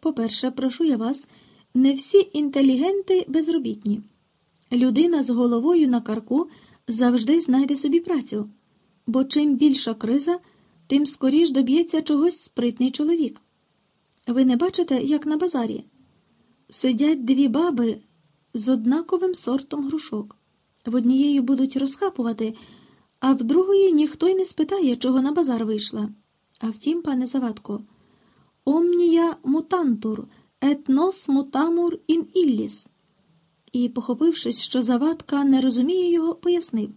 По-перше, прошу я вас, не всі інтелігенти безробітні. Людина з головою на карку завжди знайде собі працю, бо чим більша криза, тим скоріш доб'ється чогось спритний чоловік. Ви не бачите, як на базарі? Сидять дві баби з однаковим сортом грушок. В однієї будуть розхапувати, а в другої ніхто й не спитає, чого на базар вийшла. А втім, пане Завадко, омнія мутантур, et nos mutamur in illis. І, похопившись, що Завадка не розуміє його, пояснив.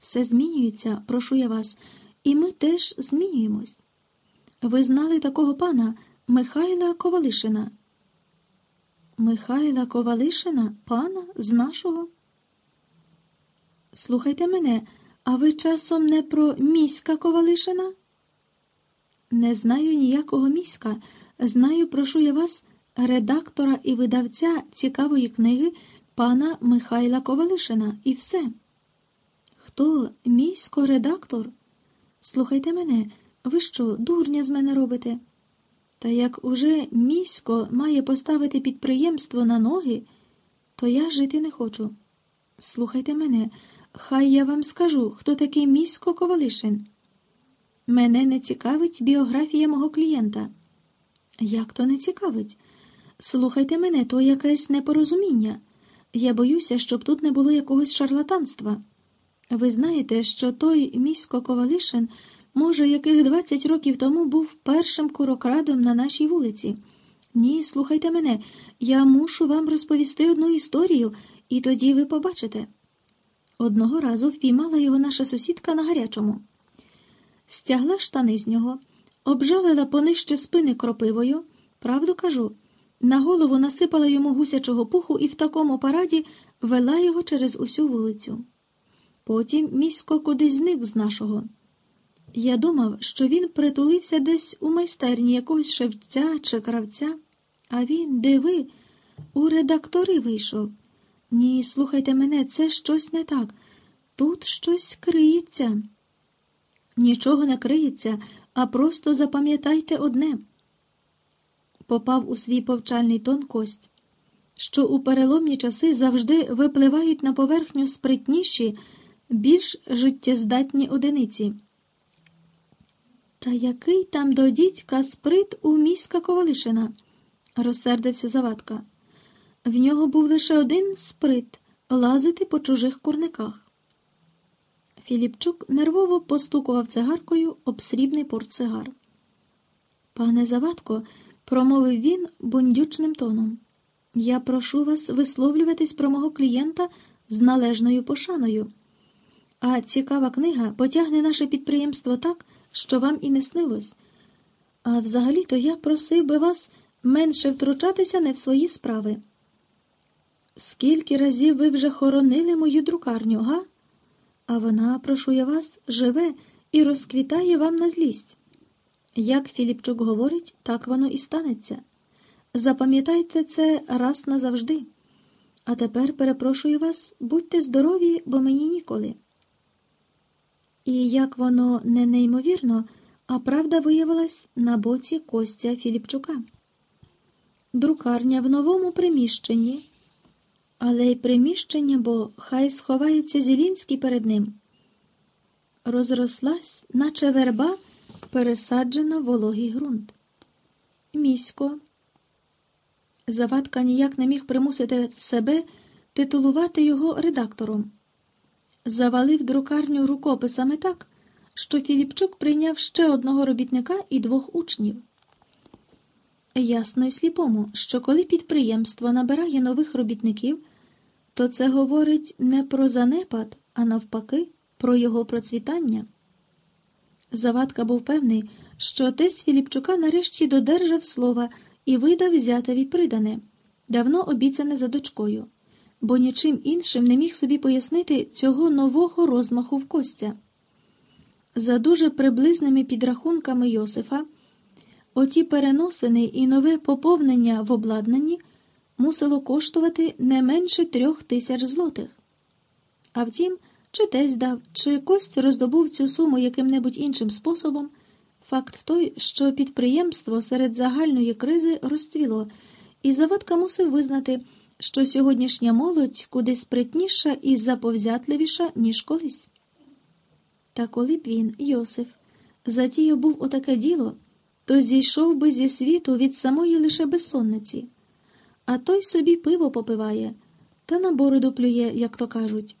Все змінюється, прошу я вас, і ми теж змінюємось. Ви знали такого пана Михайла Ковалишина. Михайла Ковалишина, пана з нашого? Слухайте мене, а ви часом не про міська Ковалишина? Не знаю ніякого міська. Знаю, прошу я вас, редактора і видавця цікавої книги пана Михайла Ковалишина, і все. Хто місько редактор? Слухайте мене, ви що, дурня з мене робите? Та як уже місько має поставити підприємство на ноги, то я жити не хочу. Слухайте мене, хай я вам скажу, хто такий місько Ковалишин. Мене не цікавить біографія мого клієнта. Як то не цікавить? Слухайте мене, то якесь непорозуміння. Я боюся, щоб тут не було якогось шарлатанства. Ви знаєте, що той місько Ковалишин, може, яких 20 років тому був першим курокрадом на нашій вулиці. Ні, слухайте мене, я мушу вам розповісти одну історію, і тоді ви побачите. Одного разу впіймала його наша сусідка на гарячому, стягла штани з нього, обжалила понижче спини кропивою, правду кажу, на голову насипала йому гусячого пуху і в такому параді вела його через усю вулицю. Потім місько кудись зник з нашого. Я думав, що він притулився десь у майстерні якогось шевця чи кравця, а він, диви, у редактори вийшов. Ні, слухайте мене, це щось не так. Тут щось криється. Нічого не криється, а просто запам'ятайте одне. Попав у свій повчальний тон кость, що у переломні часи завжди випливають на поверхню спритніші, більш життєздатні одиниці. Та який там до дідька сприт у міська Ковалишина? розсердився Завадка. В нього був лише один сприт лазити по чужих курниках. Філіпчук нервово постукував цигаркою об срібний портсигар. Пане Завадко, промовив він бундючним тоном, я прошу вас висловлюватись про мого клієнта з належною пошаною. А цікава книга потягне наше підприємство так, що вам і не снилось. А взагалі-то я просив би вас менше втручатися не в свої справи. Скільки разів ви вже хоронили мою друкарню, га? А вона, прошу я вас, живе і розквітає вам на злість. Як Філіпчук говорить, так воно і станеться. Запам'ятайте це раз назавжди. А тепер перепрошую вас, будьте здорові, бо мені ніколи. І як воно не неймовірно, а правда виявилась на боці Костя Філіпчука. Друкарня в новому приміщенні, але й приміщення, бо хай сховається Зілінський перед ним. Розрослась, наче верба, пересаджена в вологий ґрунт. Місько. Завадка ніяк не міг примусити себе титулувати його редактором завалив друкарню рукописами так, що Філіпчук прийняв ще одного робітника і двох учнів. Ясно й сліпому, що коли підприємство набирає нових робітників, то це говорить не про занепад, а навпаки, про його процвітання. Завадка був певний, що отець Філіпчука нарешті додержав слова і видав зятеві придане, давно обіцяне за дочкою бо нічим іншим не міг собі пояснити цього нового розмаху в Костя. За дуже приблизними підрахунками Йосифа, оті переносини і нове поповнення в обладнанні мусило коштувати не менше трьох тисяч злотих. А втім, чи тесь дав, чи кость роздобув цю суму яким-небудь іншим способом, Факт той, що підприємство серед загальної кризи розцвіло, і Завадка мусив визнати, що сьогоднішня молодь куди спритніша і заповзятливіша, ніж колись. Та коли б він, Йосиф, затіяв був отаке діло, то зійшов би зі світу від самої лише безсонниці, а той собі пиво попиває та на бороду плює, як то кажуть.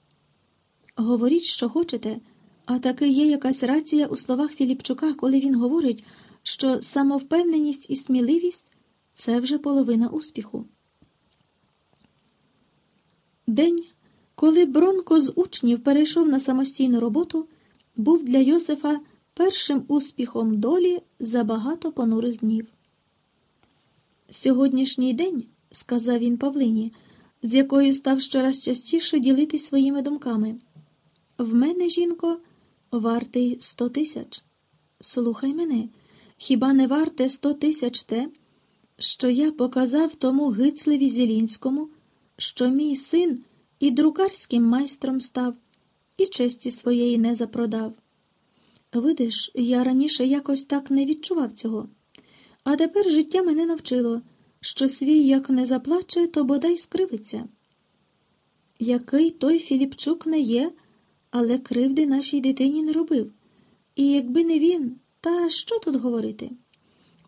Говоріть, що хочете, а таки є якась рація у словах Філіпчука, коли він говорить, що самовпевненість і сміливість це вже половина успіху. День, коли Бронко з учнів перейшов на самостійну роботу, був для Йосифа першим успіхом долі за багато понурих днів. Сьогоднішній день, сказав він Павлині, з якою став щораз частіше ділитись своїми думками. В мене, жінко, вартий сто тисяч. Слухай мене, хіба не варте сто тисяч те, що я показав тому гицлеві Зілінському, що мій син і друкарським майстром став, і честі своєї не запродав. Видиш, я раніше якось так не відчував цього, а тепер життя мене навчило, що свій як не заплаче, то бодай скривиться. Який той Філіпчук не є, але кривди нашій дитині не робив. І якби не він, та що тут говорити?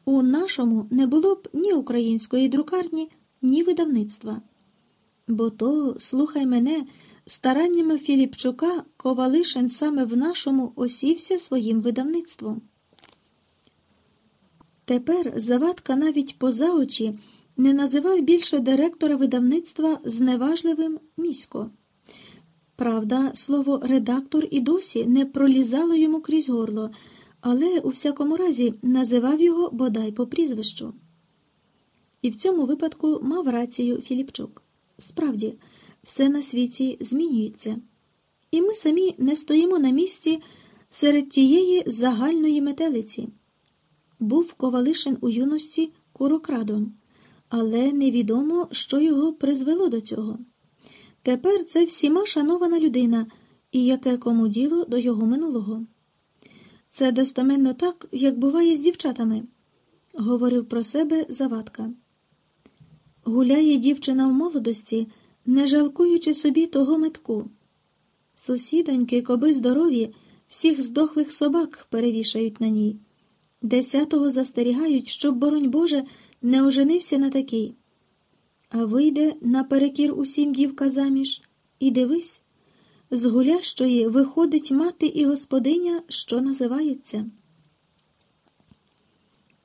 У нашому не було б ні української друкарні, ні видавництва. Бо то, слухай мене, стараннями Філіпчука Ковалишин саме в нашому осівся своїм видавництвом. Тепер Завадка навіть поза очі не називав більше директора видавництва зневажливим місько. Правда, слово редактор і досі не пролізало йому крізь горло, але у всякому разі називав його бодай по прізвищу. І в цьому випадку мав рацію Філіпчук. Справді, все на світі змінюється, і ми самі не стоїмо на місці серед тієї загальної метелиці. Був Ковалишин у юності курокрадом, але невідомо, що його призвело до цього. Тепер це всіма шанована людина, і яке кому діло до його минулого. Це достоменно так, як буває з дівчатами, говорив про себе Завадка. Гуляє дівчина в молодості, не жалкуючи собі того метку. Сусідоньки, коби здорові, всіх здохлих собак перевішають на ній. Десятого застерігають, щоб, боронь Боже, не оженився на такий. А вийде наперекір усім дівка заміж, і дивись, з гулящої виходить мати і господиня, що називається.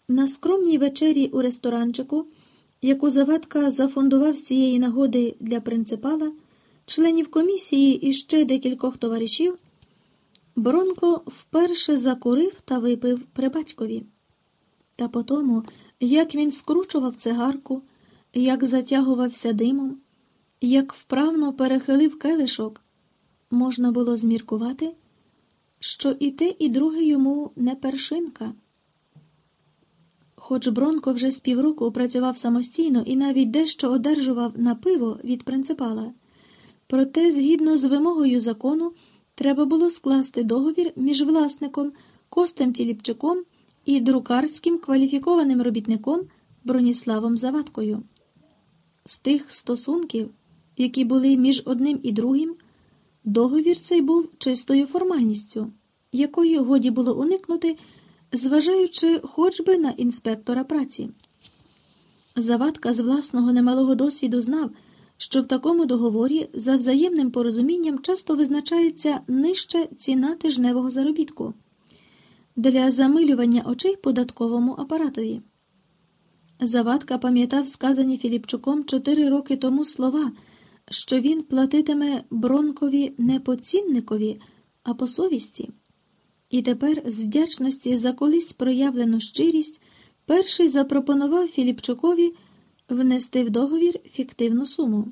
На скромній вечері у ресторанчику, яку Завадка зафондував з цієї нагоди для принципала, членів комісії і ще декількох товаришів, Бронко вперше закурив та випив при батькові. Та по тому, як він скручував цигарку, як затягувався димом, як вправно перехилив келишок, можна було зміркувати, що і те, і друге йому не першинка. Хоч Бронко вже з півроку працював самостійно і навіть дещо одержував на пиво від принципала, проте, згідно з вимогою закону, треба було скласти договір між власником Костем Філіпчуком і друкарським кваліфікованим робітником Броніславом Завадкою. З тих стосунків, які були між одним і другим, договір цей був чистою формальністю, якої годі було уникнути, зважаючи хоч би на інспектора праці. Завадка з власного немалого досвіду знав, що в такому договорі за взаємним порозумінням часто визначається нижча ціна тижневого заробітку для замилювання очей податковому апаратові. Завадка пам'ятав сказані Філіпчуком чотири роки тому слова, що він платитиме Бронкові не по цінникові, а по совісті. І тепер, з вдячності за колись проявлену щирість, перший запропонував Філіпчукові внести в договір фіктивну суму.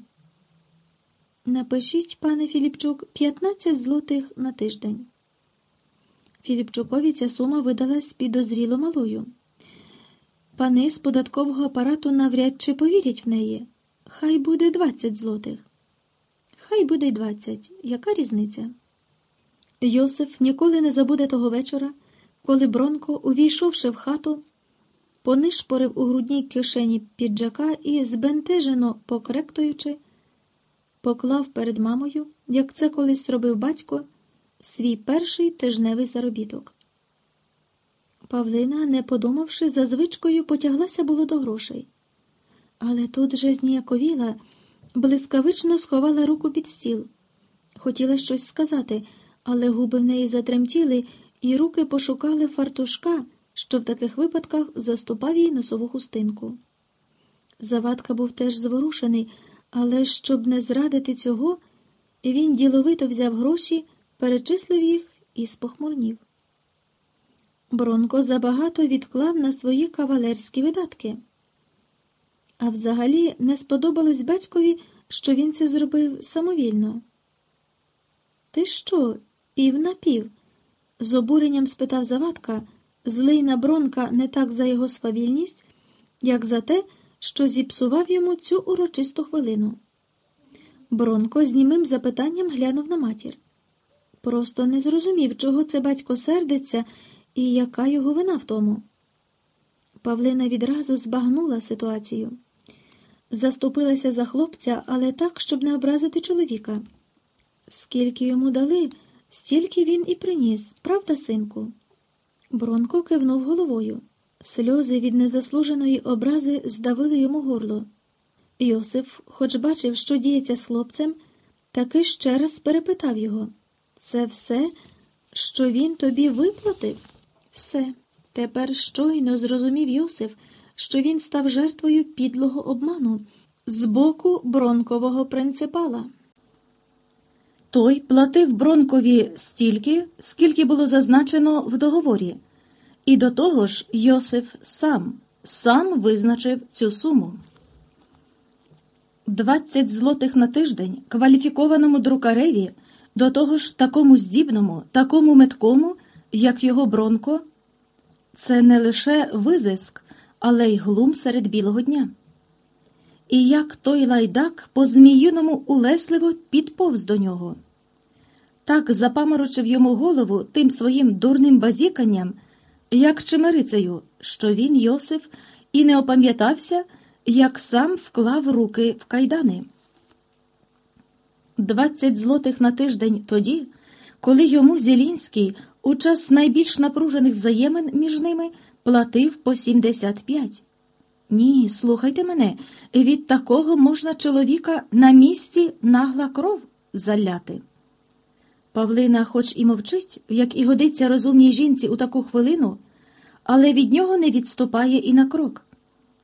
Напишіть, пане Філіпчук, 15 злотих на тиждень. Філіпчукові ця сума видалась підозріло малою. Пани з податкового апарату навряд чи повірять в неї. Хай буде 20 злотих. Хай буде й 20. Яка різниця? Йосиф ніколи не забуде того вечора, коли Бронко, увійшовши в хату, понишпорив у грудній кишені піджака і, збентежено покректуючи, поклав перед мамою, як це колись робив батько, свій перший тижневий заробіток. Павлина, не подумавши, за звичкою потяглася було до грошей. Але тут же зніяковіла, блискавично сховала руку під стіл. Хотіла щось сказати, але губи в неї затремтіли, і руки пошукали фартушка, що в таких випадках заступав їй носову хустинку. Завадка був теж зворушений, але щоб не зрадити цього, він діловито взяв гроші, перечислив їх і спохмурнів. Бронко забагато відклав на свої кавалерські видатки. А взагалі не сподобалось батькові, що він це зробив самовільно. Ти що, пів на пів? з обуренням спитав Завадка, злий на Бронка не так за його свавільність, як за те, що зіпсував йому цю урочисту хвилину. Бронко з німим запитанням глянув на матір. Просто не зрозумів, чого це батько сердиться і яка його вина в тому. Павлина відразу збагнула ситуацію. Заступилася за хлопця, але так, щоб не образити чоловіка. Скільки йому дали, стільки він і приніс, правда, синку? Бронко кивнув головою. Сльози від незаслуженої образи здавили йому горло. Йосиф, хоч бачив, що діється з хлопцем, таки ще раз перепитав його це все, що він тобі виплатив? Все. Тепер щойно зрозумів Йосиф, що він став жертвою підлого обману з боку бронкового принципала. Той платив Бронкові стільки, скільки було зазначено в договорі, і до того ж Йосиф сам, сам визначив цю суму. 20 злотих на тиждень кваліфікованому друкареві, до того ж такому здібному, такому меткому, як його Бронко, це не лише визиск, але й глум серед білого дня. І як той лайдак по зміїному улесливо підповз до нього. Так запаморочив йому голову тим своїм дурним базіканням, як чимерицею, що він, Йосиф, і не опам'ятався, як сам вклав руки в кайдани. Двадцять злотих на тиждень тоді, коли йому Зілінський у час найбільш напружених взаємин між ними платив по 75. Ні, слухайте мене, від такого можна чоловіка на місці нагла кров заляти. Павлина, хоч і мовчить, як і годиться розумній жінці у таку хвилину, але від нього не відступає і на крок.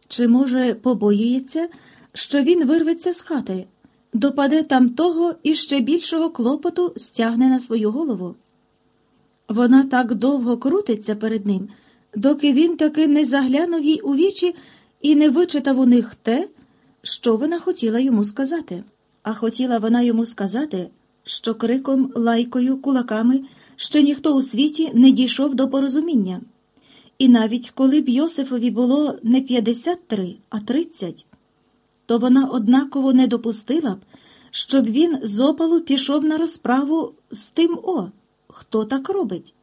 Чи, може, побоюється, що він вирветься з хати, допаде там того і ще більшого клопоту стягне на свою голову? Вона так довго крутиться перед ним, доки він таки не заглянув їй у вічі і не вичитав у них те, що вона хотіла йому сказати. А хотіла вона йому сказати, що криком, лайкою, кулаками ще ніхто у світі не дійшов до порозуміння. І навіть коли б Йосифові було не 53, а 30, то вона однаково не допустила б, щоб він з опалу пішов на розправу з тим о, хто так робить.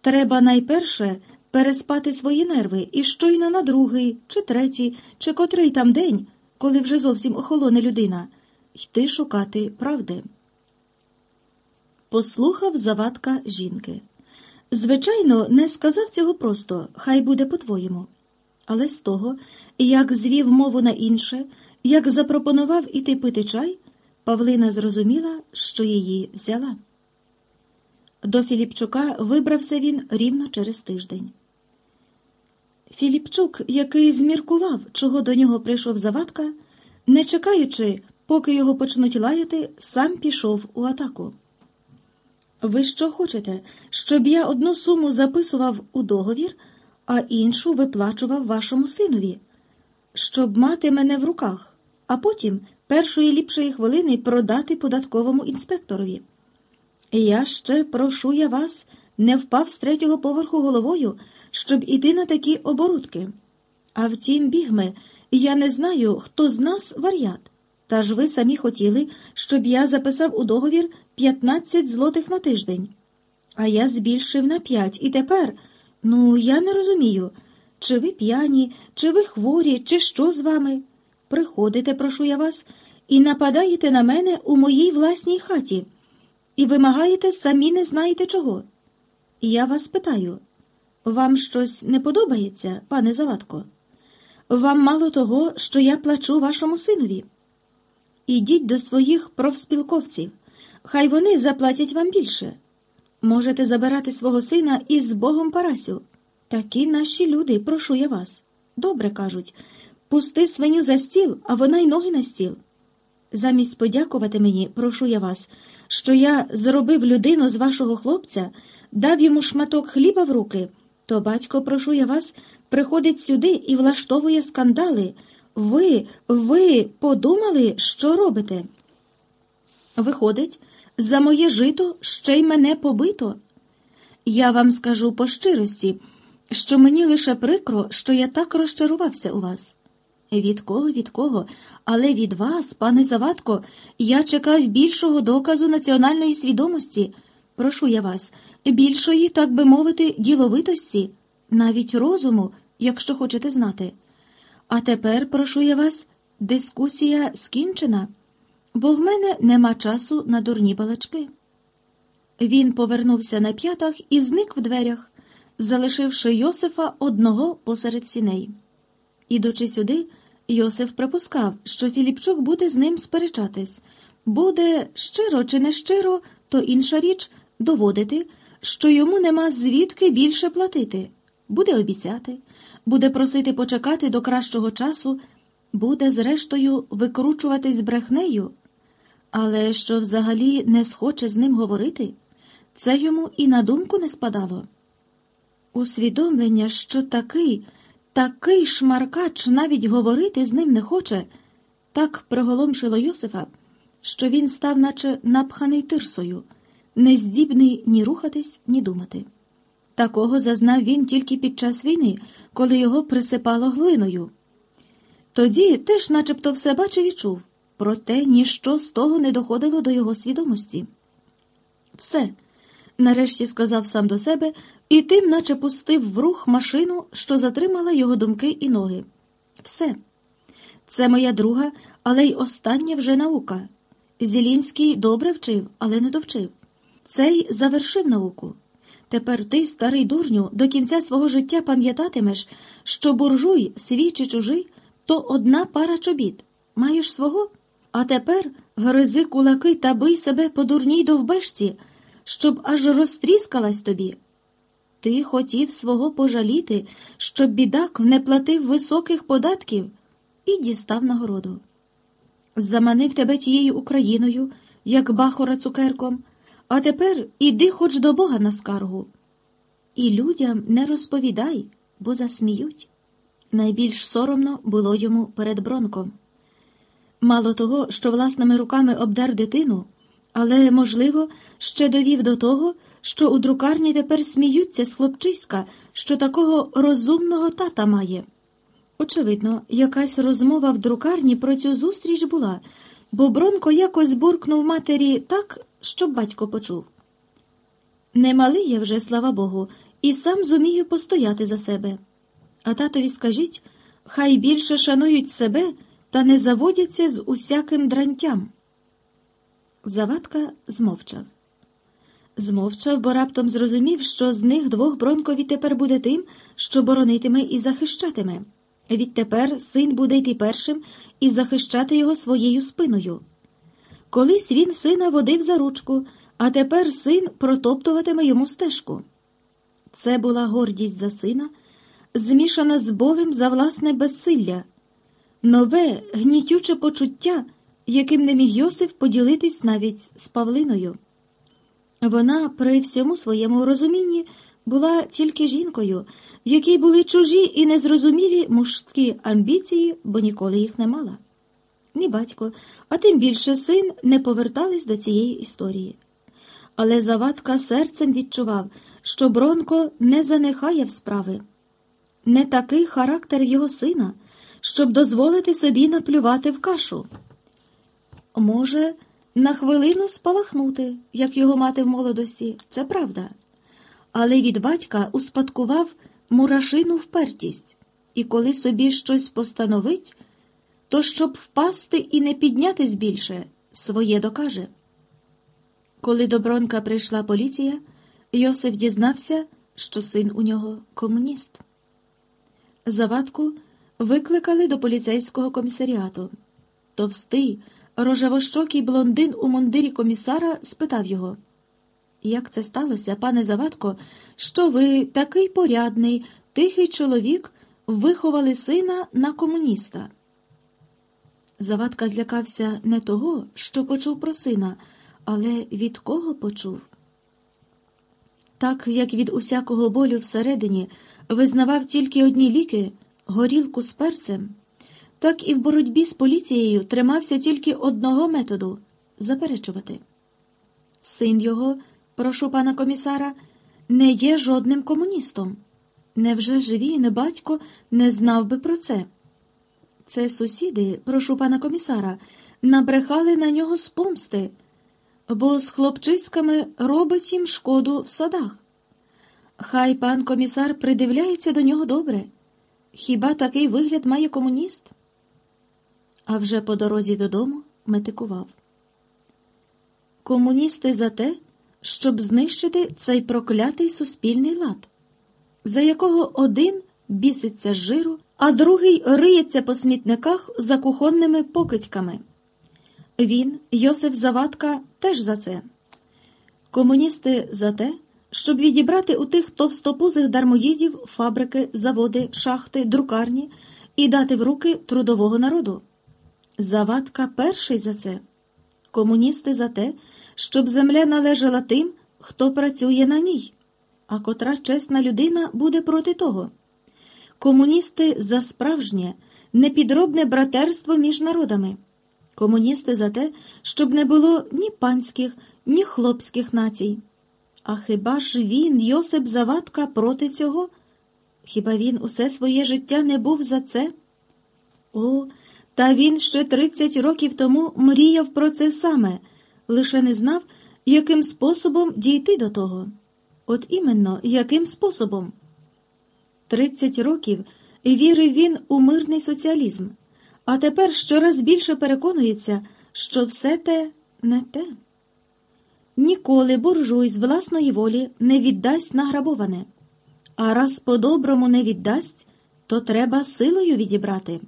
Треба найперше переспати свої нерви і щойно на другий, чи третій, чи котрий там день, коли вже зовсім охолоне людина, йти шукати правди. Послухав завадка жінки. Звичайно, не сказав цього просто, хай буде по-твоєму. Але з того, як звів мову на інше, як запропонував іти пити чай, Павлина зрозуміла, що її взяла. До Філіпчука вибрався він рівно через тиждень. Філіпчук, який зміркував, чого до нього прийшов завадка, не чекаючи, поки його почнуть лаяти, сам пішов у атаку. Ви що хочете, щоб я одну суму записував у договір, а іншу виплачував вашому синові, щоб мати мене в руках, а потім першої ліпшої хвилини продати податковому інспекторові. Я ще прошу я вас, не впав з третього поверху головою, щоб іти на такі оборудки. А втім, бігме, я не знаю, хто з нас вар'ят. Та ж ви самі хотіли, щоб я записав у договір 15 злотих на тиждень. А я збільшив на п'ять. І тепер, ну, я не розумію, чи ви п'яні, чи ви хворі, чи що з вами. Приходите, прошу я вас, і нападаєте на мене у моїй власній хаті, і вимагаєте самі не знаєте чого. І я вас питаю, вам щось не подобається, пане Завадко? Вам мало того, що я плачу вашому синові? Ідіть до своїх профспілковців, хай вони заплатять вам більше. Можете забирати свого сина із Богом Парасю. Такі наші люди, прошу я вас. Добре кажуть пусти свиню за стіл, а вона й ноги на стіл. Замість подякувати мені, прошу я вас, що я зробив людину з вашого хлопця, дав йому шматок хліба в руки, то батько, прошу я вас, приходить сюди і влаштовує скандали. Ви, ви подумали, що робите? Виходить, за моє жито ще й мене побито. Я вам скажу по щирості, що мені лише прикро, що я так розчарувався у вас. Від кого, від кого, але від вас, пане Завадко, я чекав більшого доказу національної свідомості. Прошу я вас, більшої, так би мовити, діловитості, навіть розуму, якщо хочете знати. А тепер, прошу я вас, дискусія скінчена, бо в мене нема часу на дурні балачки. Він повернувся на п'ятах і зник в дверях, залишивши Йосифа одного посеред сіней. Ідучи сюди, Йосиф припускав, що Філіпчук буде з ним сперечатись, буде щиро чи не щиро, то інша річ доводити, що йому нема звідки більше платити, буде обіцяти, буде просити почекати до кращого часу, буде, зрештою, викручуватись брехнею, але що взагалі не схоче з ним говорити, це йому і на думку не спадало. Усвідомлення, що такий. Такий шмаркач навіть говорити з ним не хоче, так приголомшило Йосифа, що він став, наче напханий тирсою, не здібний ні рухатись, ні думати. Такого зазнав він тільки під час війни, коли його присипало глиною. Тоді теж начебто все бачив і чув, проте ніщо з того не доходило до його свідомості. Все нарешті сказав сам до себе і тим, наче пустив в рух машину, що затримала його думки і ноги. Все. Це моя друга, але й остання вже наука. Зілінський добре вчив, але не довчив. Цей завершив науку. Тепер ти, старий дурню, до кінця свого життя пам'ятатимеш, що буржуй, свій чи чужий, то одна пара чобіт. Маєш свого? А тепер гризи кулаки та бий себе по дурній довбешці щоб аж розтріскалась тобі. Ти хотів свого пожаліти, щоб бідак не платив високих податків і дістав нагороду. Заманив тебе тією Україною, як бахора цукерком, а тепер іди хоч до Бога на скаргу. І людям не розповідай, бо засміють. Найбільш соромно було йому перед бронком. Мало того, що власними руками обдар дитину але, можливо, ще довів до того, що у друкарні тепер сміються з хлопчиська, що такого розумного тата має. Очевидно, якась розмова в друкарні про цю зустріч була, бо Бронко якось буркнув матері так, щоб батько почув. Немалий я вже, слава Богу, і сам зумію постояти за себе. А татові скажіть, хай більше шанують себе та не заводяться з усяким дрантям. Завадка змовчав. Змовчав, бо раптом зрозумів, що з них двох Бронкові тепер буде тим, що боронитиме і захищатиме. Відтепер син буде йти першим і захищати його своєю спиною. Колись він сина водив за ручку, а тепер син протоптуватиме йому стежку. Це була гордість за сина, змішана з болем за власне безсилля, нове, гнітюче почуття яким не міг Йосиф поділитись навіть з Павлиною. Вона при всьому своєму розумінні була тільки жінкою, якій були чужі і незрозумілі мужські амбіції, бо ніколи їх не мала. Ні батько, а тим більше син не повертались до цієї історії. Але Завадка серцем відчував, що Бронко не занехає в справи. Не такий характер його сина, щоб дозволити собі наплювати в кашу може, на хвилину спалахнути, як його мати в молодості, це правда. але від батька успадкував мурашину впертість, і коли собі щось постановить, то щоб впасти і не піднятись більше, своє докаже. Коли до Бронка прийшла поліція, Йосиф дізнався, що син у нього комуніст. Завадку викликали до поліцейського комісаріату. Товстий, рожевощокий блондин у мундирі комісара спитав його. Як це сталося, пане Завадко, що ви, такий порядний, тихий чоловік, виховали сина на комуніста? Завадка злякався не того, що почув про сина, але від кого почув. Так як від усякого болю всередині визнавав тільки одні ліки горілку з перцем, так і в боротьбі з поліцією тримався тільки одного методу заперечувати. Син його, прошу пана комісара, не є жодним комуністом. Невже ж він, батько, не знав би про це? Це сусіди, прошу пана комісара, набрехали на нього з помсти, бо з хлопчиськами робить їм шкоду в садах. Хай пан комісар придивляється до нього добре. Хіба такий вигляд має комуніст? А вже по дорозі додому метикував. Комуністи за те, щоб знищити цей проклятий суспільний лад, за якого один біситься жиру, а другий риється по смітниках за кухонними покидьками. Він, Йосиф Завадка, теж за це. Комуністи за те, щоб відібрати у тих товстопузих дармоїдів фабрики, заводи, шахти, друкарні і дати в руки трудового народу. Завадка перший за це. Комуністи за те, щоб земля належала тим, хто працює на ній, а котра чесна людина буде проти того. Комуністи за справжнє, непідробне братерство між народами. Комуністи за те, щоб не було ні панських, ні хлопських націй. А хіба ж він, Йосип Завадка, проти цього? Хіба він усе своє життя не був за це? О, та він ще тридцять років тому мріяв про це саме, лише не знав, яким способом дійти до того. От іменно, яким способом? Тридцять років вірив він у мирний соціалізм, а тепер щораз більше переконується, що все те не те. Ніколи буржуй з власної волі не віддасть награбоване, а раз по-доброму не віддасть, то треба силою відібрати.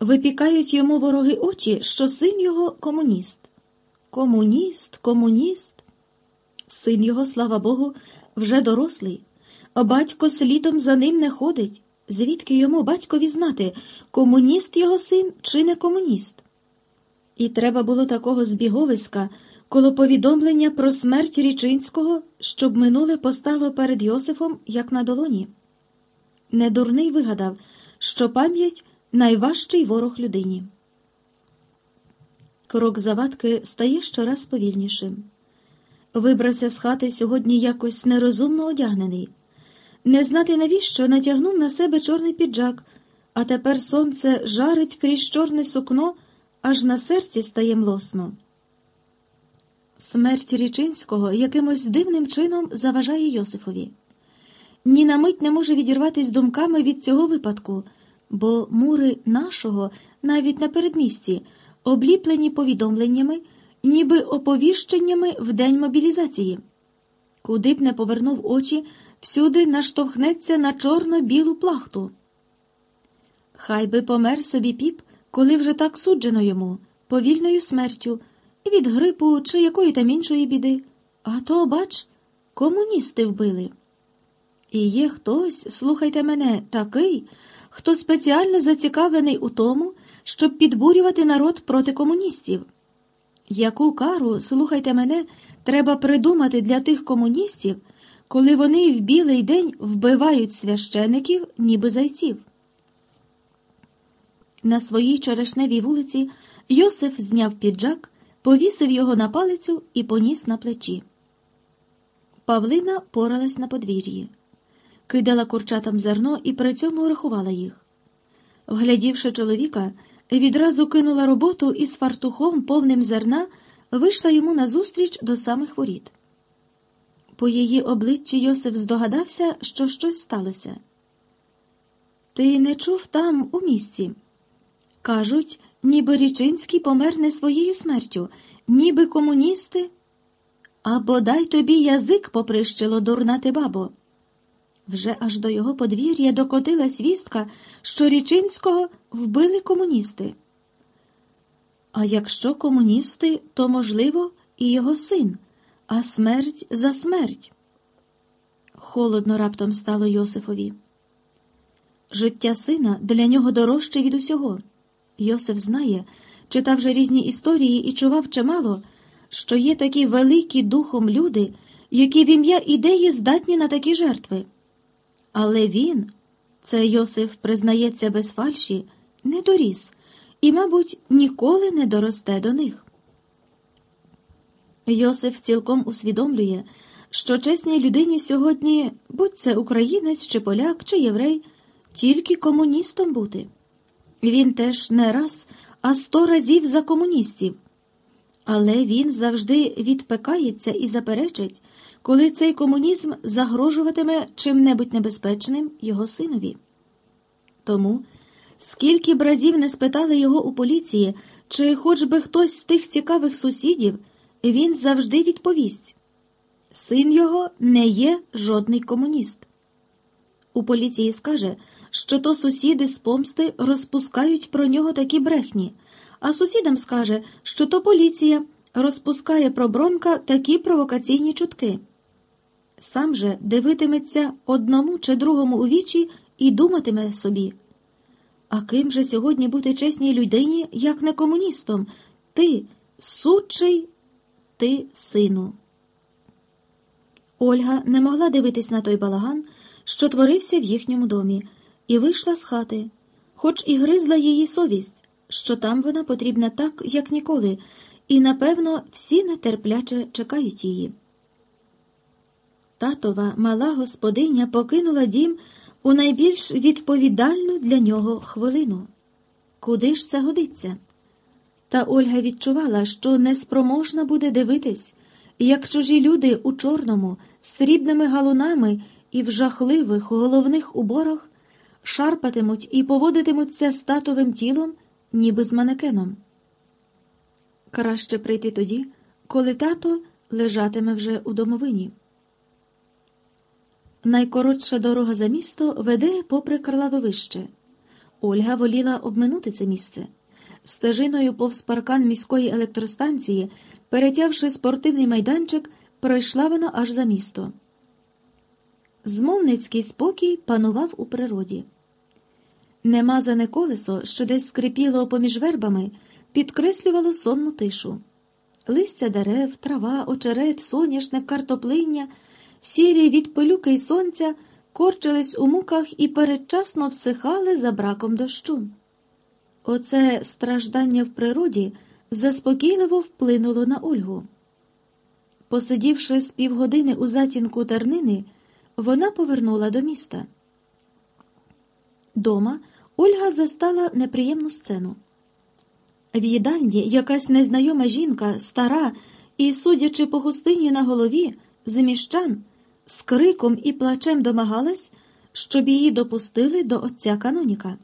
Випікають йому вороги очі, що син його комуніст. Комуніст, комуніст. Син його, слава Богу, вже дорослий, батько слідом за ним не ходить. Звідки йому батькові знати, комуніст його син чи не комуніст? І треба було такого збіговиська коло повідомлення про смерть Річинського, щоб минуле постало перед Йосифом, як на долоні. Недурний вигадав, що пам'ять найважчий ворог людині. Крок завадки стає щораз повільнішим. Вибрався з хати сьогодні якось нерозумно одягнений. Не знати, навіщо натягнув на себе чорний піджак, а тепер сонце жарить крізь чорне сукно, аж на серці стає млосно. Смерть Річинського якимось дивним чином заважає Йосифові. Ні на мить не може відірватися думками від цього випадку, бо мури нашого, навіть на передмісті, обліплені повідомленнями, ніби оповіщеннями в день мобілізації. Куди б не повернув очі, всюди наштовхнеться на чорно-білу плахту. Хай би помер собі піп, коли вже так суджено йому, повільною смертю від грипу чи якої там іншої біди. А то, бач, комуністи вбили. І є хтось, слухайте мене, такий, хто спеціально зацікавлений у тому, щоб підбурювати народ проти комуністів. Яку кару, слухайте мене, треба придумати для тих комуністів, коли вони в білий день вбивають священиків, ніби зайців? На своїй черешневій вулиці Йосиф зняв піджак повісив його на палицю і поніс на плечі. Павлина поралась на подвір'ї, кидала курчатам зерно і при цьому рахувала їх. Вглядівши чоловіка, відразу кинула роботу і з фартухом, повним зерна, вийшла йому назустріч до самих воріт. По її обличчі Йосиф здогадався, що щось сталося. Ти не чув там, у місті? Кажуть, ніби Річинський помер не своєю смертю, ніби комуністи. А бодай тобі язик поприщило, дурна ти бабо. Вже аж до його подвір'я докотилась вістка, що Річинського вбили комуністи. А якщо комуністи, то, можливо, і його син, а смерть за смерть. Холодно раптом стало Йосифові. Життя сина для нього дорожче від усього. Йосиф знає, читав вже різні історії і чував чимало, що є такі великі духом люди, які в ім'я ідеї здатні на такі жертви. Але він, це Йосиф признається без фальші, не доріс і, мабуть, ніколи не доросте до них. Йосиф цілком усвідомлює, що чесній людині сьогодні, будь це українець чи поляк, чи єврей, тільки комуністом бути. Він теж не раз, а сто разів за комуністів. Але він завжди відпекається і заперечить, коли цей комунізм загрожуватиме чим-небудь небезпечним його синові. Тому, скільки б разів не спитали його у поліції, чи хоч би хтось з тих цікавих сусідів, він завжди відповість син його не є жодний комуніст. У поліції скаже, що то сусіди з помсти розпускають про нього такі брехні, а сусідам скаже, що то поліція розпускає про Бронка такі провокаційні чутки. Сам же дивитиметься одному чи другому у вічі і думатиме собі. А ким же сьогодні бути чесній людині, як не комуністом? Ти, сучий, ти сину. Ольга не могла дивитись на той балаган, що творився в їхньому домі, і вийшла з хати, хоч і гризла її совість, що там вона потрібна так, як ніколи, і, напевно, всі нетерпляче чекають її. Татова мала господиня покинула дім у найбільш відповідальну для нього хвилину. Куди ж це годиться? Та Ольга відчувала, що неспроможна буде дивитись, як чужі люди у чорному, з срібними галунами і в жахливих головних уборах шарпатимуть і поводитимуться статовим тілом, ніби з манекеном. Краще прийти тоді, коли тато лежатиме вже у домовині. Найкоротша дорога за місто веде попри кладовище. Ольга воліла обминути це місце. Стежиною повз паркан міської електростанції, перетявши спортивний майданчик, пройшла вона аж за місто. Змовницький спокій панував у природі. Немазане колесо, що десь скрипіло поміж вербами, підкреслювало сонну тишу. Листя дерев, трава, очерет, соняшник, картоплиння, сірі від пилюки й сонця корчились у муках і передчасно всихали за браком дощу. Оце страждання в природі заспокійливо вплинуло на Ольгу. Посидівши з півгодини у затінку тернини, вона повернула до міста. Дома Ольга застала неприємну сцену. В їдальні якась незнайома жінка, стара і, судячи по хустині на голові, з міщан, з криком і плачем домагалась, щоб її допустили до отця каноніка.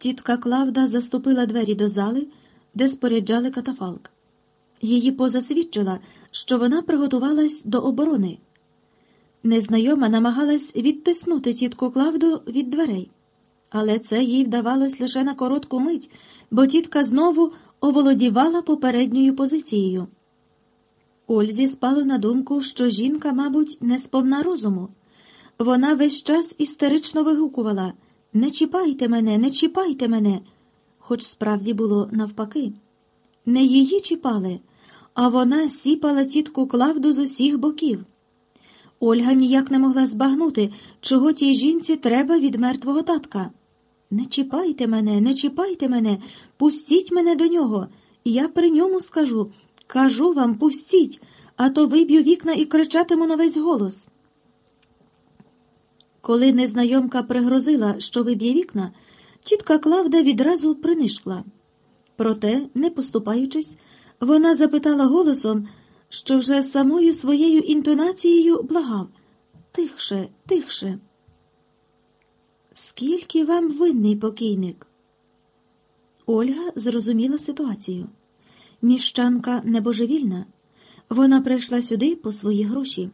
Тітка Клавда заступила двері до зали, де споряджали катафалк. Її позасвідчила, що вона приготувалась до оборони. Незнайома намагалась відтиснути тітку Клавду від дверей, але це їй вдавалось лише на коротку мить, бо тітка знову оволодівала попередньою позицією. Ользі спало на думку, що жінка, мабуть, не сповна розуму. Вона весь час істерично вигукувала Не чіпайте мене, не чіпайте мене, хоч справді було навпаки. Не її чіпали, а вона сіпала тітку Клавду з усіх боків. Ольга ніяк не могла збагнути, чого тій жінці треба від мертвого татка. Не чіпайте мене, не чіпайте мене, пустіть мене до нього. Я при ньому скажу. Кажу вам, пустіть, а то виб'ю вікна і кричатиму на весь голос. Коли незнайомка пригрозила, що виб'є вікна, тітка Клавда відразу принишкла. Проте, не поступаючись, вона запитала голосом, що вже самою своєю інтонацією благав тихше, тихше. Скільки вам винний покійник? Ольга зрозуміла ситуацію. Міщанка небожевільна. Вона прийшла сюди по свої гроші.